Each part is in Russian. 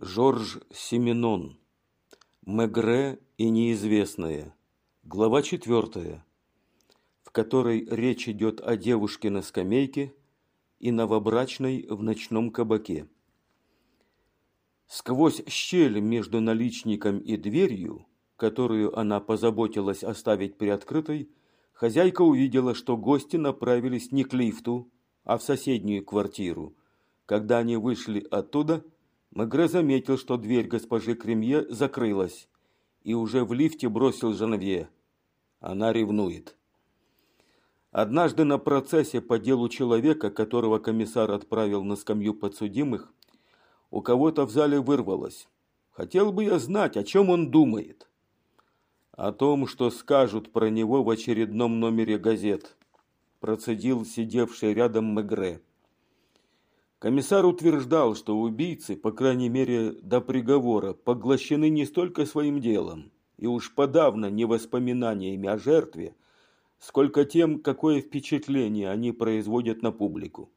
Жорж Семенон. Мегре и неизвестное. Глава четвертая, в которой речь идет о девушке на скамейке и новобрачной в ночном кабаке. Сквозь щель между наличником и дверью, которую она позаботилась оставить приоткрытой, хозяйка увидела, что гости направились не к лифту, а в соседнюю квартиру. Когда они вышли оттуда, Мегре заметил, что дверь госпожи Кремье закрылась, и уже в лифте бросил Жанвье. Она ревнует. Однажды на процессе по делу человека, которого комиссар отправил на скамью подсудимых, у кого-то в зале вырвалось. Хотел бы я знать, о чем он думает. О том, что скажут про него в очередном номере газет. Процедил сидевший рядом Мегре. Комиссар утверждал, что убийцы, по крайней мере до приговора, поглощены не столько своим делом, и уж подавно не воспоминаниями о жертве, сколько тем, какое впечатление они производят на публику.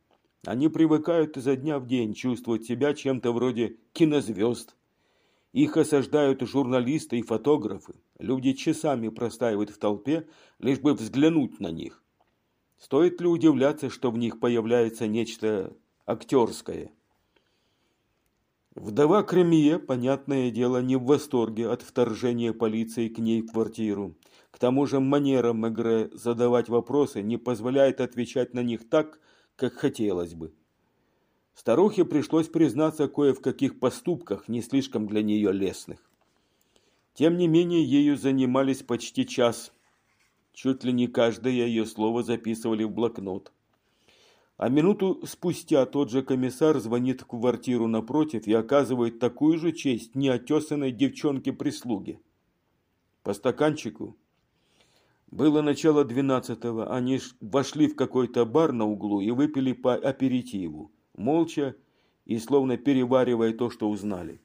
Они привыкают изо дня в день чувствовать себя чем-то вроде кинозвезд. Их осаждают журналисты и фотографы. Люди часами простаивают в толпе, лишь бы взглянуть на них. Стоит ли удивляться, что в них появляется нечто актерское? Вдова Кремье, понятное дело, не в восторге от вторжения полиции к ней в квартиру. К тому же манера Мегре задавать вопросы не позволяет отвечать на них так, как хотелось бы. Старухе пришлось признаться кое в каких поступках, не слишком для нее лестных. Тем не менее, ею занимались почти час. Чуть ли не каждое ее слово записывали в блокнот. А минуту спустя тот же комиссар звонит в квартиру напротив и оказывает такую же честь неотесанной девчонке-прислуги. По стаканчику было начало двенадцатого, они вошли в какой-то бар на углу и выпили по аперитиву, молча и словно переваривая то, что узнали.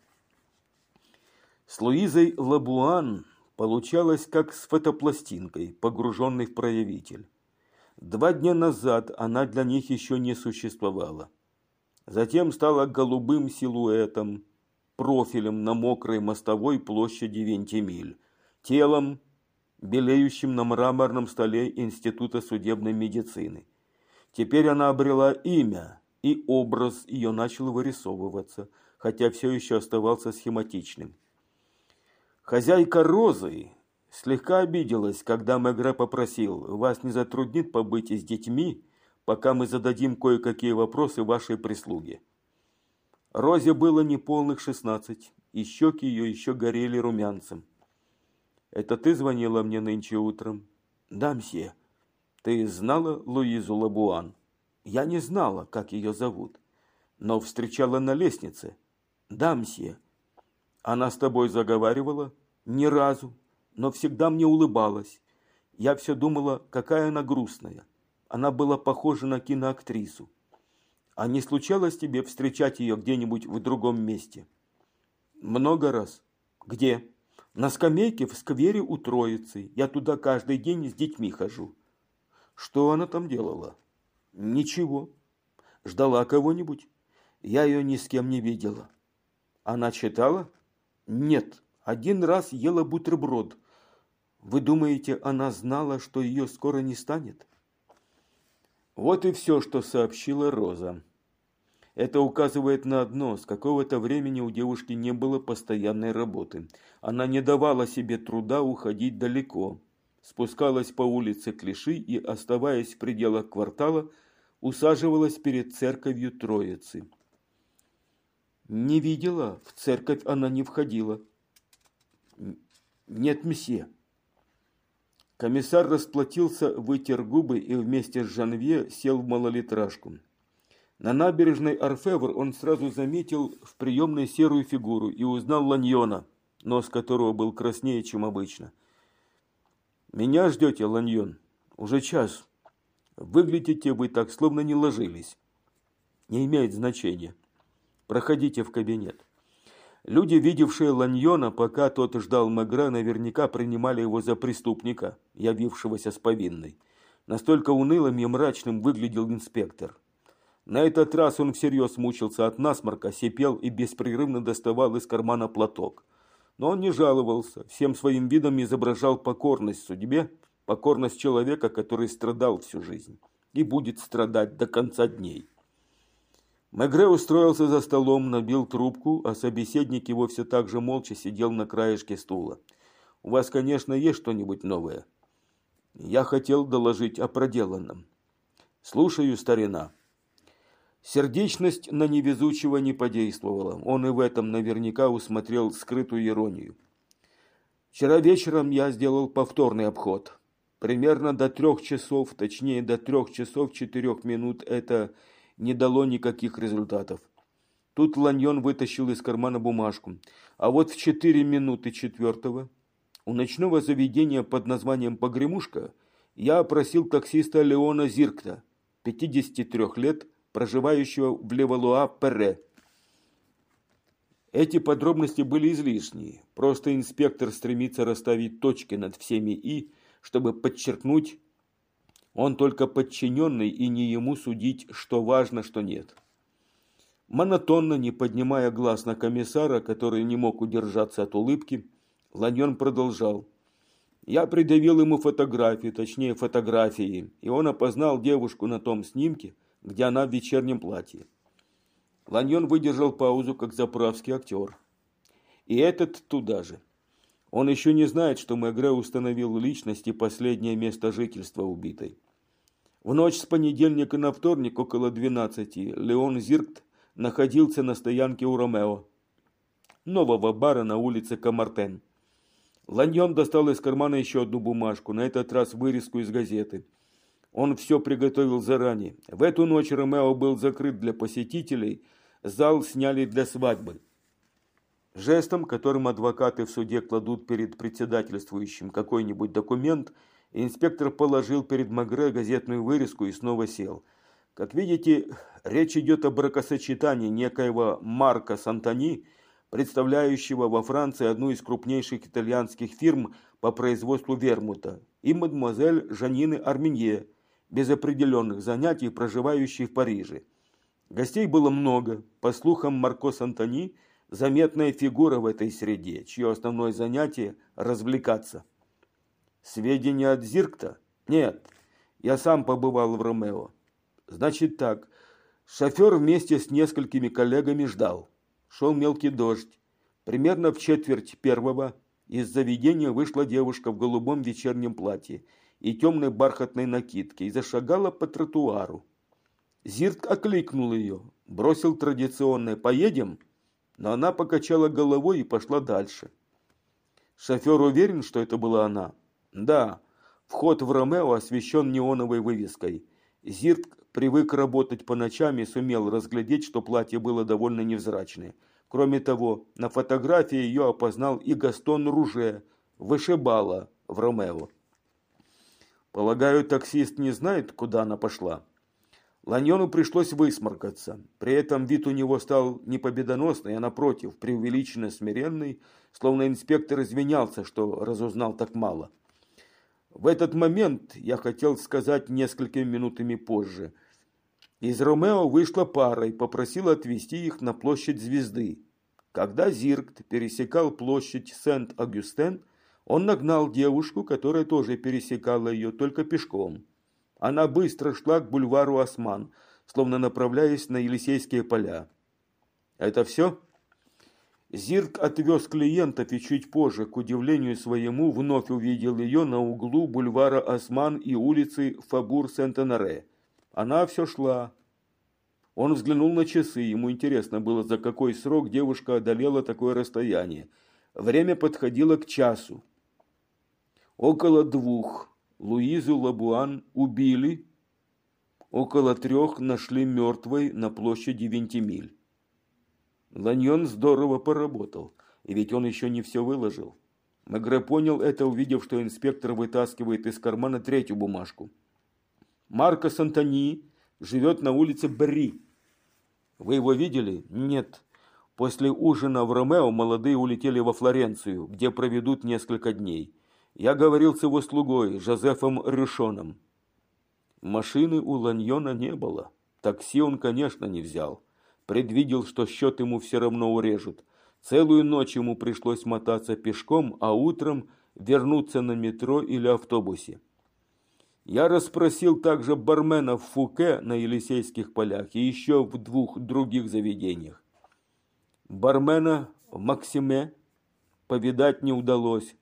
С Луизой Лабуан получалось как с фотопластинкой, погруженной в проявитель. Два дня назад она для них еще не существовала. Затем стала голубым силуэтом, профилем на мокрой мостовой площади Вентимиль, телом, белеющим на мраморном столе Института судебной медицины. Теперь она обрела имя, и образ ее начал вырисовываться, хотя все еще оставался схематичным. Хозяйка Розы слегка обиделась, когда Мегре попросил, «Вас не затруднит побыть с детьми, пока мы зададим кое-какие вопросы вашей прислуге». Розе было неполных шестнадцать, и щеки ее еще горели румянцем. Это ты звонила мне нынче утром? Да, мсье. Ты знала Луизу Лабуан? Я не знала, как ее зовут, но встречала на лестнице. Да, мсье. Она с тобой заговаривала? Ни разу, но всегда мне улыбалась. Я все думала, какая она грустная. Она была похожа на киноактрису. А не случалось тебе встречать ее где-нибудь в другом месте? Много раз. Где? На скамейке в сквере у Троицы. Я туда каждый день с детьми хожу. Что она там делала? Ничего. Ждала кого-нибудь? Я ее ни с кем не видела. Она читала? Нет. Один раз ела бутерброд. Вы думаете, она знала, что ее скоро не станет? Вот и все, что сообщила Роза. Это указывает на одно, с какого-то времени у девушки не было постоянной работы. Она не давала себе труда уходить далеко. Спускалась по улице Клиши и, оставаясь в пределах квартала, усаживалась перед церковью Троицы. Не видела, в церковь она не входила. Нет, месье. Комиссар расплатился, вытер губы и вместе с Жанвье сел в малолитражку. На набережной Орфевр он сразу заметил в приемной серую фигуру и узнал Ланьона, нос которого был краснее, чем обычно. «Меня ждете, Ланьон? Уже час. Выглядите вы так, словно не ложились. Не имеет значения. Проходите в кабинет». Люди, видевшие Ланьона, пока тот ждал Мегре, наверняка принимали его за преступника, явившегося с повинной. Настолько унылым и мрачным выглядел инспектор. На этот раз он всерьез мучился от насморка, сипел и беспрерывно доставал из кармана платок. Но он не жаловался, всем своим видом изображал покорность судьбе, покорность человека, который страдал всю жизнь и будет страдать до конца дней. Мегре устроился за столом, набил трубку, а собеседник его все так же молча сидел на краешке стула. «У вас, конечно, есть что-нибудь новое?» «Я хотел доложить о проделанном». «Слушаю, старина». Сердечность на невезучего не подействовала. Он и в этом наверняка усмотрел скрытую иронию. «Вчера вечером я сделал повторный обход. Примерно до трех часов, точнее до трех часов четырех минут это не дало никаких результатов. Тут Ланьон вытащил из кармана бумажку. А вот в четыре минуты четвертого у ночного заведения под названием «Погремушка» я опросил таксиста Леона Зиркта, 53 лет, проживающего в Левалуа-Перре. Эти подробности были излишни. Просто инспектор стремится расставить точки над всеми «и», чтобы подчеркнуть он только подчиненный, и не ему судить, что важно, что нет. Монотонно, не поднимая глаз на комиссара, который не мог удержаться от улыбки, Ланьон продолжал. Я придавил ему фотографию, точнее фотографии, и он опознал девушку на том снимке, где она в вечернем платье. Ланьон выдержал паузу, как заправский актер. И этот туда же. Он еще не знает, что Мегре установил личность и последнее место жительства убитой. В ночь с понедельника на вторник около 12 Леон Зиркт находился на стоянке у Ромео, нового бара на улице Камартен. Ланьон достал из кармана еще одну бумажку, на этот раз вырезку из газеты. Он все приготовил заранее. В эту ночь Ромео был закрыт для посетителей, зал сняли для свадьбы. Жестом, которым адвокаты в суде кладут перед председательствующим какой-нибудь документ, инспектор положил перед Магре газетную вырезку и снова сел. Как видите, речь идет о бракосочетании некоего Марка Сантани, представляющего во Франции одну из крупнейших итальянских фирм по производству вермута, и мадемуазель Жанины Арминье, без определенных занятий, проживающей в Париже. Гостей было много. По слухам, Марко Сантани – заметная фигура в этой среде, чье основное занятие – развлекаться. Сведения от Зиркта? Нет, я сам побывал в Ромео. Значит так, шофер вместе с несколькими коллегами ждал. Шел мелкий дождь. Примерно в четверть первого из заведения вышла девушка в голубом вечернем платье и темной бархатной накидке и зашагала по тротуару. Зирк окликнул ее, бросил традиционное «Поедем?» Но она покачала головой и пошла дальше. Шофер уверен, что это была она? Да, вход в Ромео освещен неоновой вывеской. Зирк привык работать по ночам и сумел разглядеть, что платье было довольно невзрачное. Кроме того, на фотографии ее опознал и Гастон Руже, вышибала в Ромео. Полагаю, таксист не знает, куда она пошла? Ланьону пришлось высморкаться. При этом вид у него стал не победоносный, а напротив, преувеличенно смиренный, словно инспектор извинялся, что разузнал так мало. В этот момент, я хотел сказать несколькими минутами позже, из Ромео вышла пара и попросила отвезти их на площадь Звезды. Когда Зиркт пересекал площадь Сент-Агюстен, он нагнал девушку, которая тоже пересекала ее, только пешком. Она быстро шла к бульвару Осман, словно направляясь на Елисейские поля. «Это все?» Зирк отвез клиентов и чуть позже, к удивлению своему, вновь увидел ее на углу бульвара Осман и улицы Фабур-Сент-Анаре. Она все шла. Он взглянул на часы, ему интересно было, за какой срок девушка одолела такое расстояние. Время подходило к часу. Около двух. Луизу Лабуан убили, около трех нашли мертвой на площади Вентимиль. Ланьон здорово поработал, и ведь он еще не все выложил. Мегре понял это, увидев, что инспектор вытаскивает из кармана третью бумажку. Марко Сантани живет на улице Бри. Вы его видели? Нет. После ужина в Ромео молодые улетели во Флоренцию, где проведут несколько дней. Я говорил с его слугой, Жозефом Рюшоном. Машины у Ланьона не было. Такси он, конечно, не взял. Предвидел, что счет ему все равно урежут. Целую ночь ему пришлось мотаться пешком, а утром вернуться на метро или автобусе. Я расспросил также бармена в Фуке на Елисейских полях и еще в двух других заведениях. Бармена в Максиме повидать не удалось.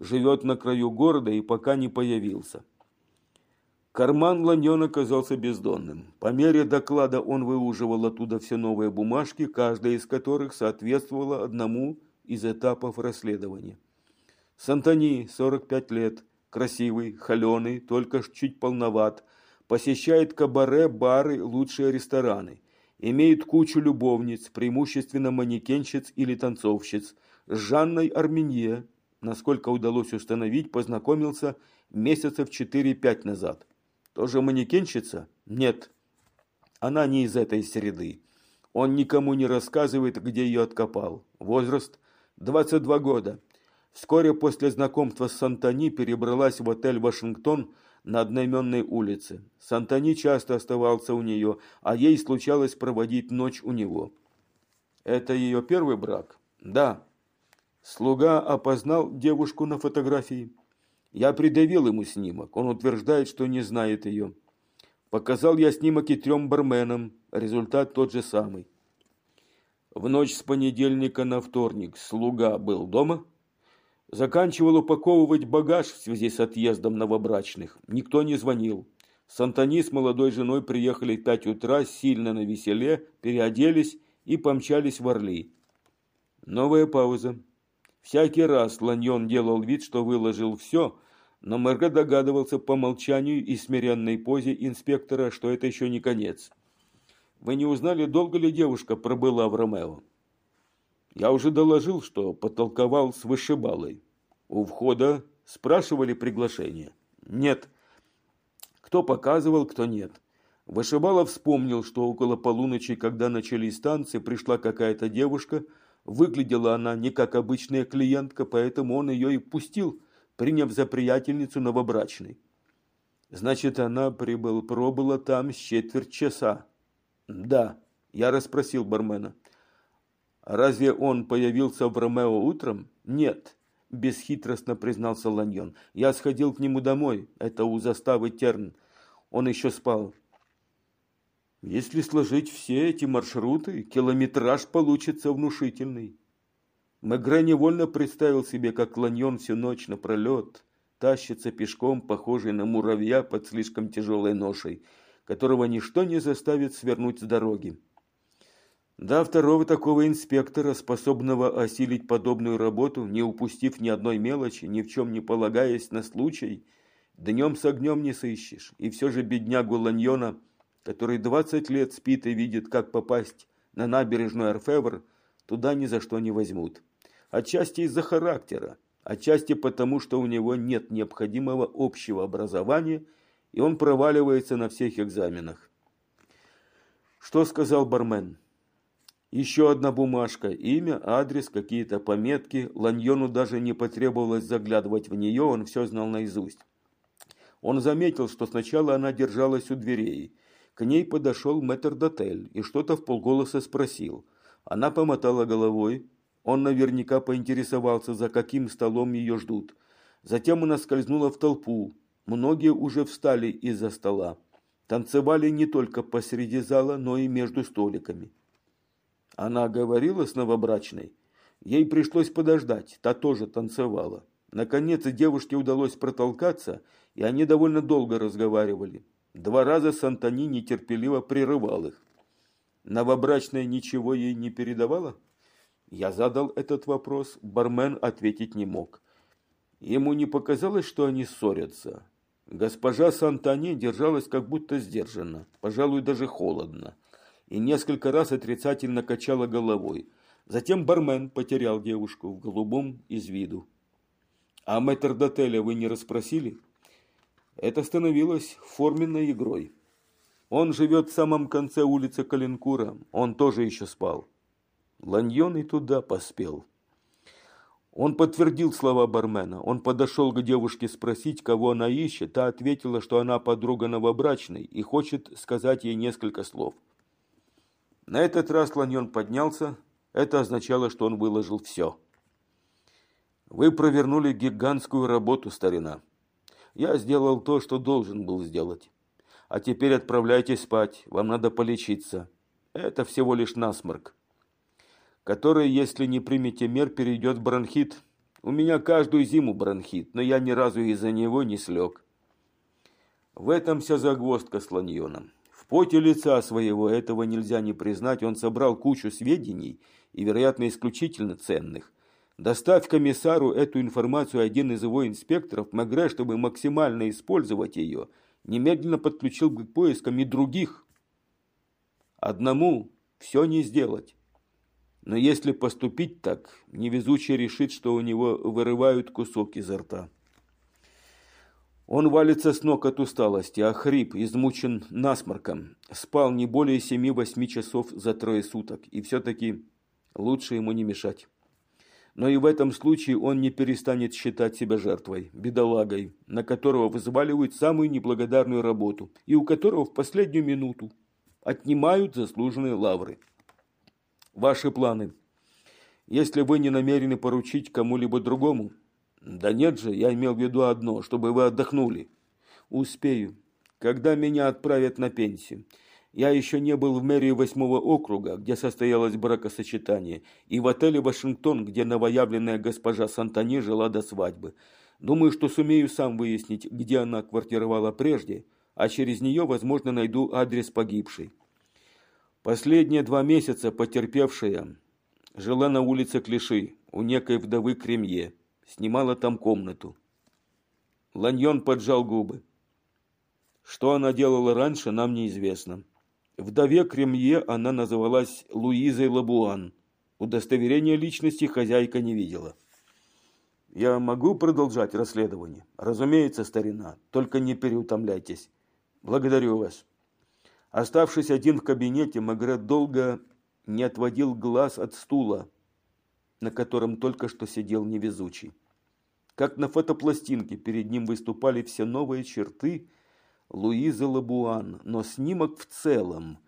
Живет на краю города и пока не появился. Карман Ланьон оказался бездонным. По мере доклада он выуживал оттуда все новые бумажки, каждая из которых соответствовала одному из этапов расследования. Сантани, 45 лет, красивый, холеный, только чуть полноват, посещает кабаре, бары, лучшие рестораны. Имеет кучу любовниц, преимущественно манекенщиц или танцовщиц. С Жанной Арменье, насколько удалось установить, познакомился месяцев 4-5 назад. Тоже манекенщица? Нет. Она не из этой среды. Он никому не рассказывает, где ее откопал. Возраст 22 года. Вскоре после знакомства с Сантани перебралась в отель «Вашингтон» на одноименной улице. Сантани часто оставался у нее, а ей случалось проводить ночь у него. Это ее первый брак? Да. Слуга опознал девушку на фотографии. Я придавил ему снимок. Он утверждает, что не знает ее. Показал я снимок и трем барменам. Результат тот же самый. В ночь с понедельника на вторник слуга был дома. Заканчивал упаковывать багаж в связи с отъездом новобрачных. Никто не звонил. Сантани с молодой женой приехали в пять утра, сильно на веселе, переоделись и помчались в Орли. Новая пауза. Всякий раз Ланьон делал вид, что выложил все, но Мэрго догадывался по молчанию и смиренной позе инспектора, что это еще не конец. «Вы не узнали, долго ли девушка пробыла в Ромео?» Я уже доложил, что потолковал с вышибалой. У входа спрашивали приглашение. Нет. Кто показывал, кто нет. Вышибала вспомнил, что около полуночи, когда начались танцы, пришла какая-то девушка. Выглядела она не как обычная клиентка, поэтому он ее и пустил, приняв за приятельницу новобрачной. Значит, она прибыл, пробыла там с четверть часа. Да, я расспросил бармена. Разве он появился в Ромео утром? Нет, бесхитростно признался Ланьон. Я сходил к нему домой, это у заставы Терн. Он еще спал. Если сложить все эти маршруты, километраж получится внушительный. Мегре невольно представил себе, как Ланьон всю ночь напролет тащится пешком, похожий на муравья под слишком тяжелой ношей, которого ничто не заставит свернуть с дороги. Да, второго такого инспектора, способного осилить подобную работу, не упустив ни одной мелочи, ни в чем не полагаясь на случай, днем с огнем не сыщешь. И все же беднягу Ланьона, который двадцать лет спит и видит, как попасть на набережную Арфевр, туда ни за что не возьмут. Отчасти из-за характера, отчасти потому, что у него нет необходимого общего образования, и он проваливается на всех экзаменах. Что сказал бармен? Еще одна бумажка, имя, адрес, какие-то пометки. Ланьону даже не потребовалось заглядывать в нее, он все знал наизусть. Он заметил, что сначала она держалась у дверей. К ней подошел мэтр-дотель и что-то в полголоса спросил. Она помотала головой. Он наверняка поинтересовался, за каким столом ее ждут. Затем она скользнула в толпу. Многие уже встали из-за стола. Танцевали не только посреди зала, но и между столиками. Она говорила с новобрачной. Ей пришлось подождать, та тоже танцевала. Наконец девушке удалось протолкаться, и они довольно долго разговаривали. Два раза Сантани нетерпеливо прерывал их. Новобрачная ничего ей не передавала? Я задал этот вопрос, бармен ответить не мог. Ему не показалось, что они ссорятся. Госпожа Сантани держалась как будто сдержанно, пожалуй, даже холодно и несколько раз отрицательно качала головой. Затем бармен потерял девушку в голубом из виду. «А мэтр-дотеля вы не расспросили?» Это становилось форменной игрой. Он живет в самом конце улицы Калинкура. Он тоже еще спал. Ланьон и туда поспел. Он подтвердил слова бармена. Он подошел к девушке спросить, кого она ищет. Та ответила, что она подруга новобрачной и хочет сказать ей несколько слов. На этот раз Ланьон поднялся. Это означало, что он выложил все. Вы провернули гигантскую работу, старина. Я сделал то, что должен был сделать. А теперь отправляйтесь спать, вам надо полечиться. Это всего лишь насморк, который, если не примете мер, перейдет в бронхит. У меня каждую зиму бронхит, но я ни разу из-за него не слег. В этом вся загвоздка с Ланьоном. В поте лица своего этого нельзя не признать, он собрал кучу сведений, и, вероятно, исключительно ценных. Доставь комиссару эту информацию один из его инспекторов, Мегре, чтобы максимально использовать ее – немедленно подключил к поискам и других. Одному все не сделать. Но если поступить так, невезучий решит, что у него вырывают кусок изо рта. Он валится с ног от усталости, а хрип, измучен насморком. Спал не более семи-восьми часов за трое суток, и все-таки лучше ему не мешать. Но и в этом случае он не перестанет считать себя жертвой, бедолагой, на которого взваливают самую неблагодарную работу и у которого в последнюю минуту отнимают заслуженные лавры. Ваши планы. Если вы не намерены поручить кому-либо другому, да нет же, я имел в виду одно, чтобы вы отдохнули. Успею. Когда меня отправят на пенсию – я еще не был в мэрии восьмого округа, где состоялось бракосочетание, и в отеле «Вашингтон», где новоявленная госпожа Сантани жила до свадьбы. Думаю, что сумею сам выяснить, где она квартировала прежде, а через нее, возможно, найду адрес погибшей. Последние два месяца потерпевшая жила на улице Клиши у некой вдовы Кремье, снимала там комнату. Ланьон поджал губы. Что она делала раньше, нам неизвестно. Вдове Кремье она называлась Луизой Лабуан. Удостоверения личности хозяйка не видела. Я могу продолжать расследование? Разумеется, старина, только не переутомляйтесь. Благодарю вас. Оставшись один в кабинете, Магрет долго не отводил глаз от стула, на котором только что сидел невезучий. Как на фотопластинке перед ним выступали все новые черты Луиза Лабуан, но снимок в целом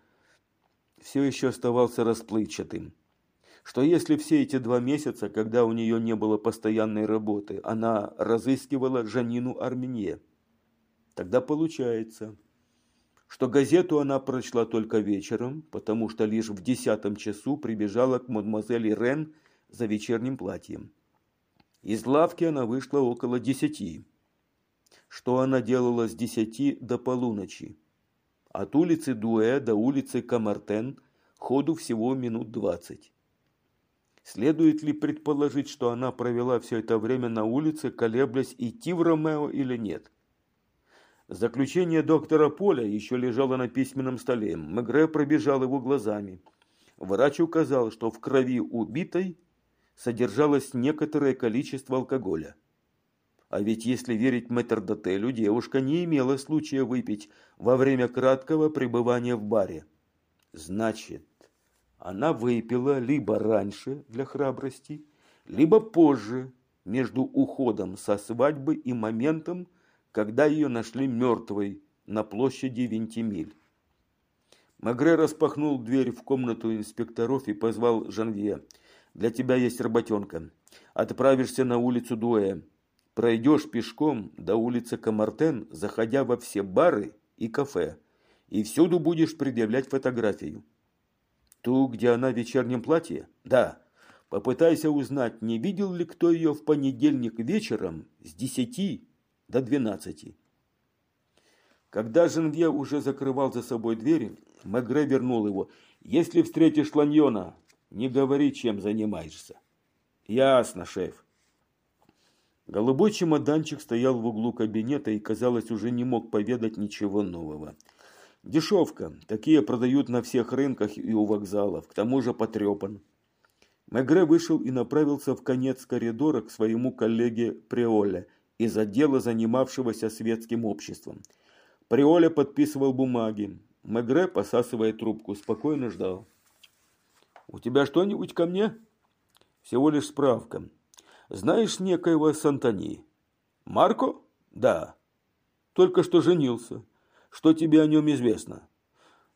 все еще оставался расплывчатым. Что если все эти два месяца, когда у нее не было постоянной работы, она разыскивала Жанину Арменье? Тогда получается, что газету она прочла только вечером, потому что лишь в десятом часу прибежала к мадемуазели Рен за вечерним платьем. Из лавки она вышла около десяти что она делала с десяти до полуночи. От улицы Дуэ до улицы Камартен ходу всего минут двадцать. Следует ли предположить, что она провела все это время на улице, колеблясь, идти в Ромео или нет? Заключение доктора Поля еще лежало на письменном столе. Мегре пробежал его глазами. Врач указал, что в крови убитой содержалось некоторое количество алкоголя. А ведь если верить метрдотелю, девушка не имела случая выпить во время краткого пребывания в баре. Значит, она выпила либо раньше для храбрости, либо позже, между уходом со свадьбы и моментом, когда ее нашли мертвой на площади Вентимиль. Магре распахнул дверь в комнату инспекторов и позвал Жанвье. «Для тебя есть работенка. Отправишься на улицу Дуэ. Пройдешь пешком до улицы Камартен, заходя во все бары и кафе, и всюду будешь предъявлять фотографию. Ту, где она в вечернем платье? Да. Попытайся узнать, не видел ли кто ее в понедельник вечером с десяти до двенадцати. Когда Женвье уже закрывал за собой двери, Мегре вернул его. «Если встретишь Ланьона, не говори, чем занимаешься». «Ясно, шеф». Голубой чемоданчик стоял в углу кабинета и, казалось, уже не мог поведать ничего нового. Дешевка. Такие продают на всех рынках и у вокзалов. К тому же потрепан. Мегре вышел и направился в конец коридора к своему коллеге Приоле из отдела, занимавшегося светским обществом. Приоле подписывал бумаги. Мегре, посасывая трубку, спокойно ждал. «У тебя что-нибудь ко мне?» «Всего лишь справка. Знаешь некоего Сантани? Марко? Да. Только что женился. Что тебе о нем известно?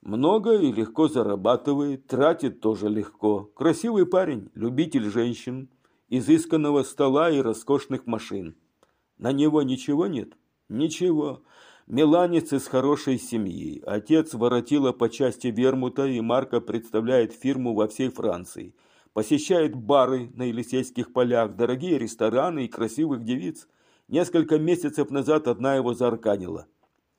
Много и легко зарабатывает, тратит тоже легко. Красивый парень, любитель женщин, изысканного стола и роскошных машин. На него ничего нет? Ничего. Миланец из хорошей семьи. Отец воротила по части вермута, и Марко представляет фирму во всей Франции. Посещает бары на Елисейских полях, дорогие рестораны и красивых девиц. Несколько месяцев назад одна его заарканила.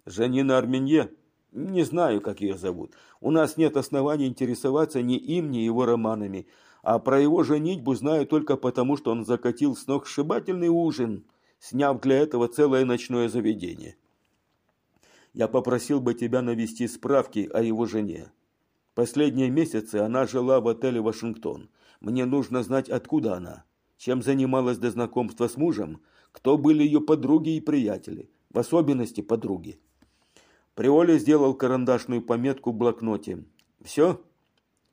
Жанина Арменье? Не знаю, как ее зовут. У нас нет оснований интересоваться ни им, ни его романами. А про его женитьбу знаю только потому, что он закатил сногсшибательный ужин, сняв для этого целое ночное заведение. Я попросил бы тебя навести справки о его жене. Последние месяцы она жила в отеле «Вашингтон». Мне нужно знать, откуда она, чем занималась до знакомства с мужем, кто были ее подруги и приятели, в особенности подруги. Приоли сделал карандашную пометку в блокноте. «Все?»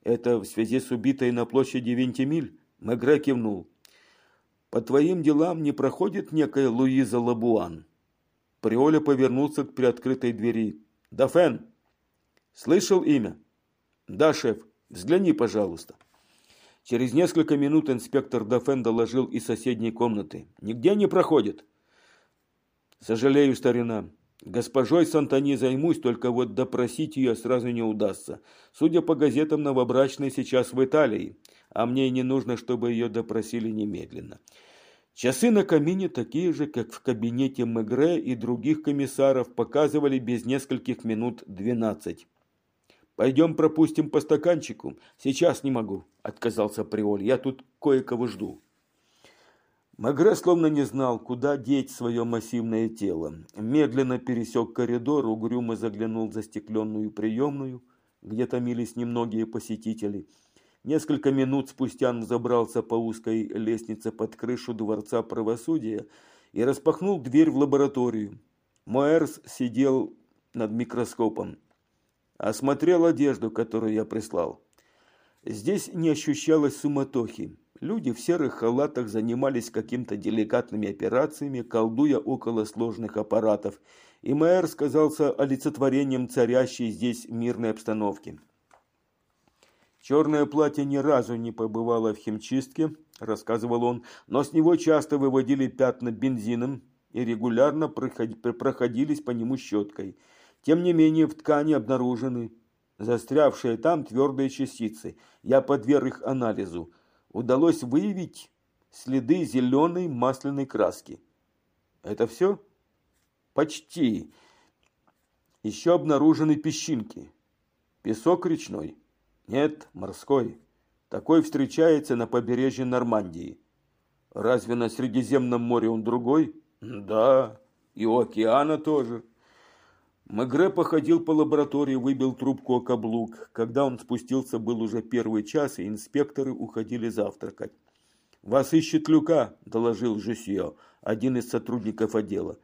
«Это в связи с убитой на площади Вентимиль?» Мегре кивнул. «По твоим делам не проходит некая Луиза Лабуан?» Приоля повернулся к приоткрытой двери. «Дафен!» «Слышал имя?» «Да, шеф. Взгляни, пожалуйста». Через несколько минут инспектор Дафен доложил из соседней комнаты. «Нигде не проходит». «Сожалею, старина. Госпожой Сантани займусь, только вот допросить ее сразу не удастся. Судя по газетам, новобрачная сейчас в Италии, а мне не нужно, чтобы ее допросили немедленно. Часы на камине такие же, как в кабинете Мегре и других комиссаров, показывали без нескольких минут двенадцать. «Пойдем пропустим по стаканчику. Сейчас не могу», – отказался Приоль. «Я тут кое-кого жду». Магре словно не знал, куда деть свое массивное тело. Медленно пересек коридор, угрюмо заглянул в застекленную приемную, где томились немногие посетители – Несколько минут спустя он забрался по узкой лестнице под крышу Дворца правосудия и распахнул дверь в лабораторию. Моэрс сидел над микроскопом. Осмотрел одежду, которую я прислал. Здесь не ощущалось суматохи. Люди в серых халатах занимались какими-то деликатными операциями, колдуя около сложных аппаратов, и мэр сказался олицетворением царящей здесь мирной обстановки. Черное платье ни разу не побывало в химчистке, рассказывал он, но с него часто выводили пятна бензином и регулярно проходились по нему щеткой. Тем не менее в ткани обнаружены застрявшие там твердые частицы. Я подверг их анализу. Удалось выявить следы зеленой масляной краски. Это все? Почти. Еще обнаружены песчинки. Песок речной. Нет, морской. Такой встречается на побережье Нормандии. Разве на Средиземном море он другой? Да, и у океана тоже. Мегре походил по лаборатории, выбил трубку о каблук. Когда он спустился, был уже первый час, и инспекторы уходили завтракать. «Вас ищет Люка», – доложил Жюсье, один из сотрудников отдела.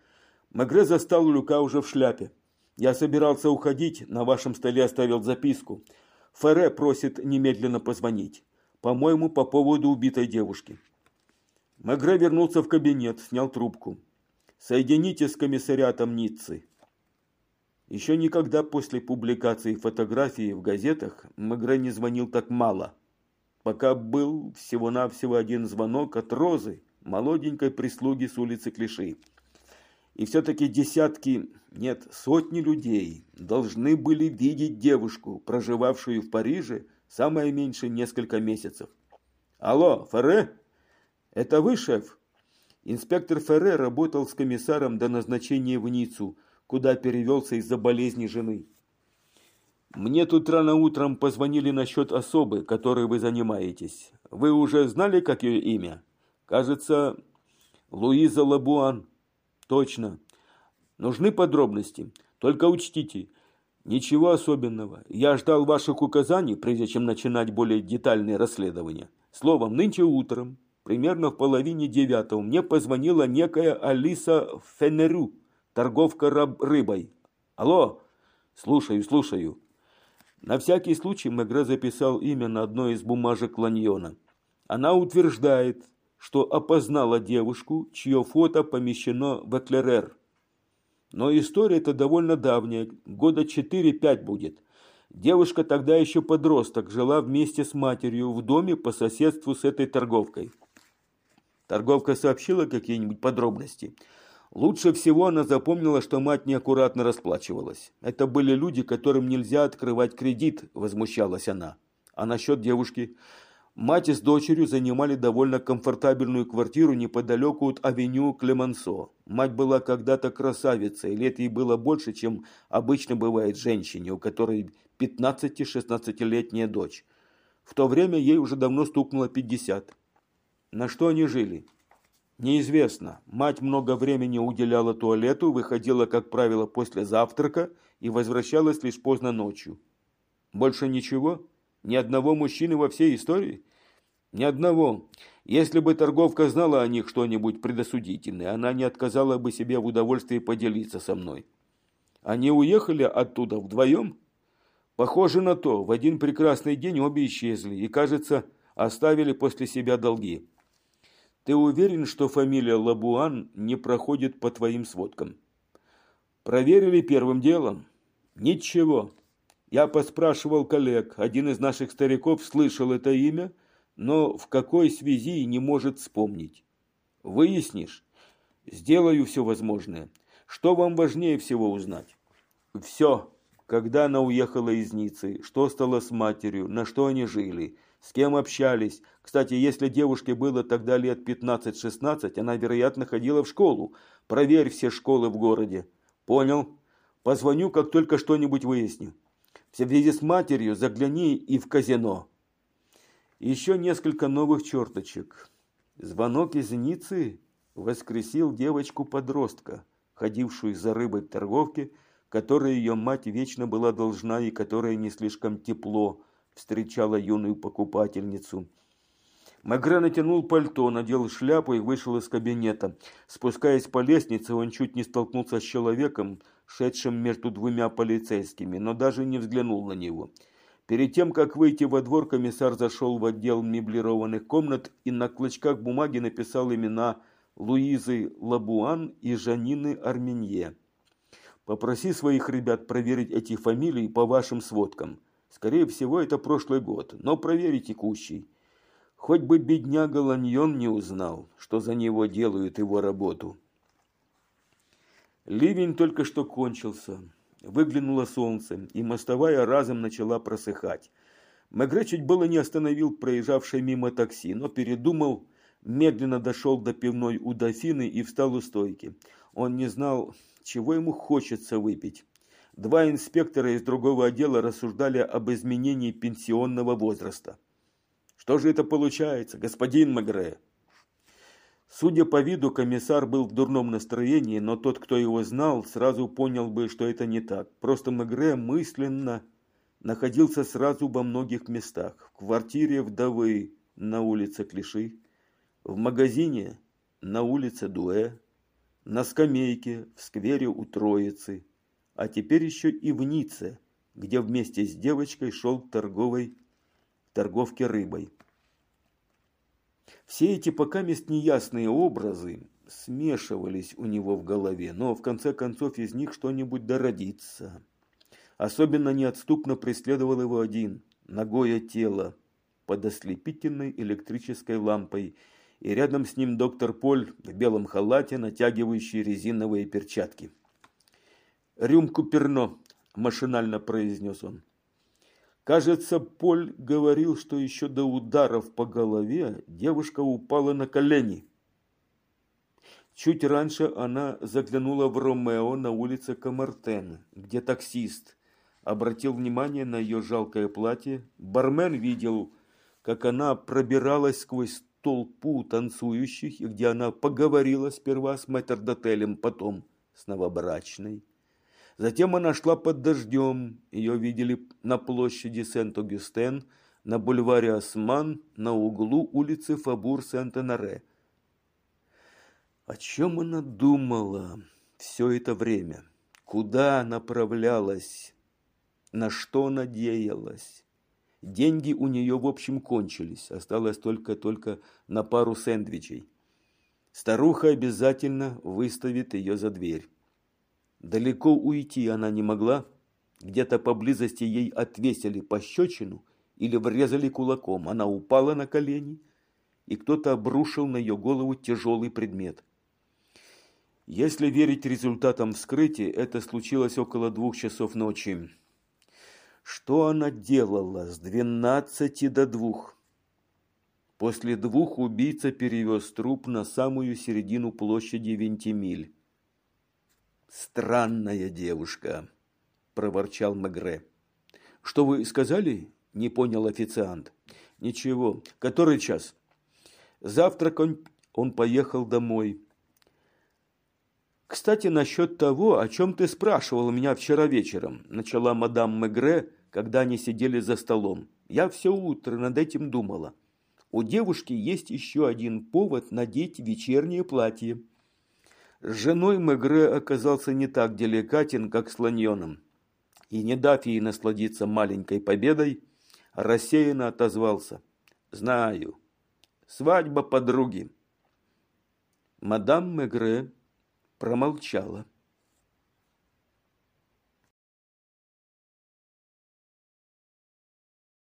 Мегре застал Люка уже в шляпе. «Я собирался уходить, на вашем столе оставил записку. Ферре просит немедленно позвонить. По-моему, по поводу убитой девушки. Мегре вернулся в кабинет, снял трубку. «Соедините с комиссариатом Ниццы». Еще никогда после публикации фотографии в газетах Мегре не звонил так мало. Пока был всего-навсего один звонок от Розы, молоденькой прислуги с улицы Клиши. И все-таки десятки, нет, сотни людей должны были видеть девушку, проживавшую в Париже самое меньше несколько месяцев. Алло, Ферре? Это вы, шеф? Инспектор Ферре работал с комиссаром до назначения в Ниццу, куда перевелся из-за болезни жены. Мне тут рано утром позвонили насчет особы, которой вы занимаетесь. Вы уже знали, как ее имя? Кажется, Луиза Лабуан. Точно. Нужны подробности. Только учтите, ничего особенного. Я ждал ваших указаний, прежде чем начинать более детальное расследование. Словом, нынче утром, примерно в половине девятого, мне позвонила некая Алиса Фенеру, торговка рыбой. Алло, слушаю, слушаю. На всякий случай Мегре записал имя на одной из бумажек Ланьона. Она утверждает, что опознала девушку, чье фото помещено в Эклерер. Но история эта довольно давняя, года 4-5 будет. Девушка тогда еще подросток, жила вместе с матерью в доме по соседству с этой торговкой. Торговка сообщила какие-нибудь подробности. Лучше всего она запомнила, что мать неаккуратно расплачивалась. Это были люди, которым нельзя открывать кредит, возмущалась она. А насчет девушки? Мать с дочерью занимали довольно комфортабельную квартиру неподалеку от авеню Клемансо. Мать была когда-то красавицей, лет ей было больше, чем обычно бывает женщине, у которой 15-16-летняя дочь. В то время ей уже давно стукнуло 50. На что они жили? Неизвестно. Мать много времени уделяла туалету, выходила, как правило, после завтрака и возвращалась лишь поздно ночью. Больше ничего? Ни одного мужчины во всей истории? Ни одного. Если бы торговка знала о них что-нибудь предосудительное, она не отказала бы себе в удовольствии поделиться со мной. Они уехали оттуда вдвоем? Похоже на то. В один прекрасный день обе исчезли и, кажется, оставили после себя долги. Ты уверен, что фамилия Лабуан не проходит по твоим сводкам? Проверили первым делом. Ничего. Я поспрашивал коллег. Один из наших стариков слышал это имя, но в какой связи не может вспомнить. Выяснишь? Сделаю все возможное. Что вам важнее всего узнать? Все. Когда она уехала из Ниццы, что стало с матерью, на что они жили – с кем общались. Кстати, если девушке было тогда лет 15-16, она, вероятно, ходила в школу. Проверь все школы в городе. Понял? Позвоню, как только что-нибудь выясню. В связи с матерью загляни и в казино. Еще несколько новых черточек. Звонок из Ниццы воскресил девочку-подростка, ходившую за рыбой в торговке, которой ее мать вечно была должна и которая не слишком тепло встречала юную покупательницу. Магре натянул пальто, надел шляпу и вышел из кабинета. Спускаясь по лестнице, он чуть не столкнулся с человеком, шедшим между двумя полицейскими, но даже не взглянул на него. Перед тем, как выйти во двор, комиссар зашел в отдел меблированных комнат и на клочках бумаги написал имена Луизы Лабуан и Жанины Арменье. «Попроси своих ребят проверить эти фамилии по вашим сводкам. Скорее всего, это прошлый год, но провери текущий. Хоть бы бедняга Ланьон не узнал, что за него делают его работу. Ливень только что кончился. Выглянуло солнце, и мостовая разом начала просыхать. Мегре чуть было не остановил проезжавшее мимо такси, но передумал, медленно дошел до пивной у дофины и встал у стойки. Он не знал, чего ему хочется выпить. Два инспектора из другого отдела рассуждали об изменении пенсионного возраста. Что же это получается, господин Магре? Судя по виду, комиссар был в дурном настроении, но тот, кто его знал, сразу понял бы, что это не так. Просто Магре мысленно находился сразу во многих местах. В квартире вдовы на улице Клиши, в магазине на улице Дуэ, на скамейке в сквере у Троицы, а теперь еще и в Ницце, где вместе с девочкой шел к торговой торговке рыбой. Все эти пока мест неясные образы смешивались у него в голове, но в конце концов из них что-нибудь дородится. Особенно неотступно преследовал его один – ногое тело под ослепительной электрической лампой, и рядом с ним доктор Поль в белом халате, натягивающий резиновые перчатки. «Рюмку перно», – машинально произнес он. Кажется, Поль говорил, что еще до ударов по голове девушка упала на колени. Чуть раньше она заглянула в Ромео на улице Камартен, где таксист обратил внимание на ее жалкое платье. Бармен видел, как она пробиралась сквозь толпу танцующих, и где она поговорила сперва с мэтрдотелем, потом с новобрачной. Затем она шла под дождем. Ее видели на площади Сент-Огюстен, на бульваре Осман, на углу улицы Фабур-Сент-Энаре. О чем она думала все это время? Куда направлялась? На что надеялась? Деньги у нее в общем кончились, осталось только-только на пару сэндвичей. Старуха обязательно выставит ее за дверь. Далеко уйти она не могла, где-то поблизости ей отвесили пощечину или врезали кулаком. Она упала на колени, и кто-то обрушил на ее голову тяжелый предмет. Если верить результатам вскрытия, это случилось около двух часов ночи. Что она делала с двенадцати до двух? После двух убийца перевез труп на самую середину площади Вентимиль. «Странная девушка», – проворчал Мегре. «Что вы сказали?» – не понял официант. «Ничего. Который час?» Завтрак он, он поехал домой. «Кстати, насчет того, о чем ты спрашивал меня вчера вечером», – начала мадам Мегре, когда они сидели за столом. «Я все утро над этим думала. У девушки есть еще один повод надеть вечернее платье». С женой Мегре оказался не так деликатен, как с Ланьоном. И, не дав ей насладиться маленькой победой, рассеянно отозвался. «Знаю. Свадьба подруги». Мадам Мегре промолчала.